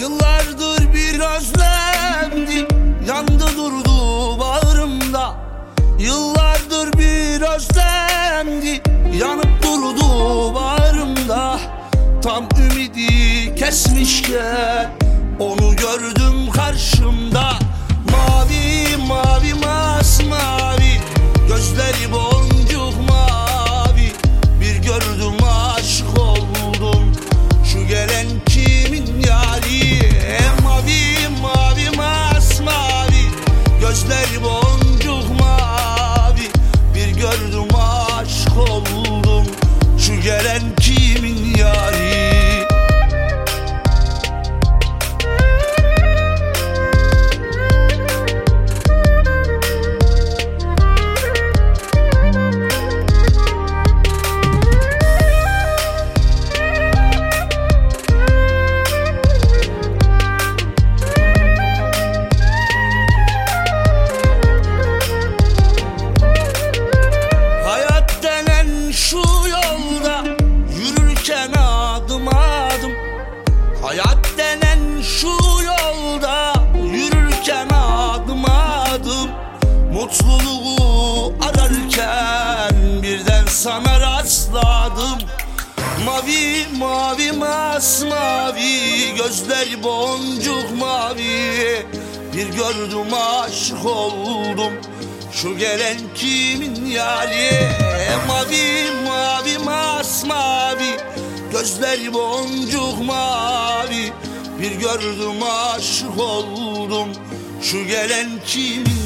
Yıllardır bir özlemdi. Yandı durdu bağrımda. Yıllardır bir özlemdi. Yanıp durdu bağrımda. Tam ümidi kesmişken Onu gördüm karşımda. Gelen kimin sana rastladım. Mavi mavi masmavi Gözler boncuk mavi. Bir gördüm aşık oldum. Şu gelen kimin yali? Mavi mavi masmavi Gözler boncuk mavi. Bir gördüm aşık oldum. Şu gelen kimin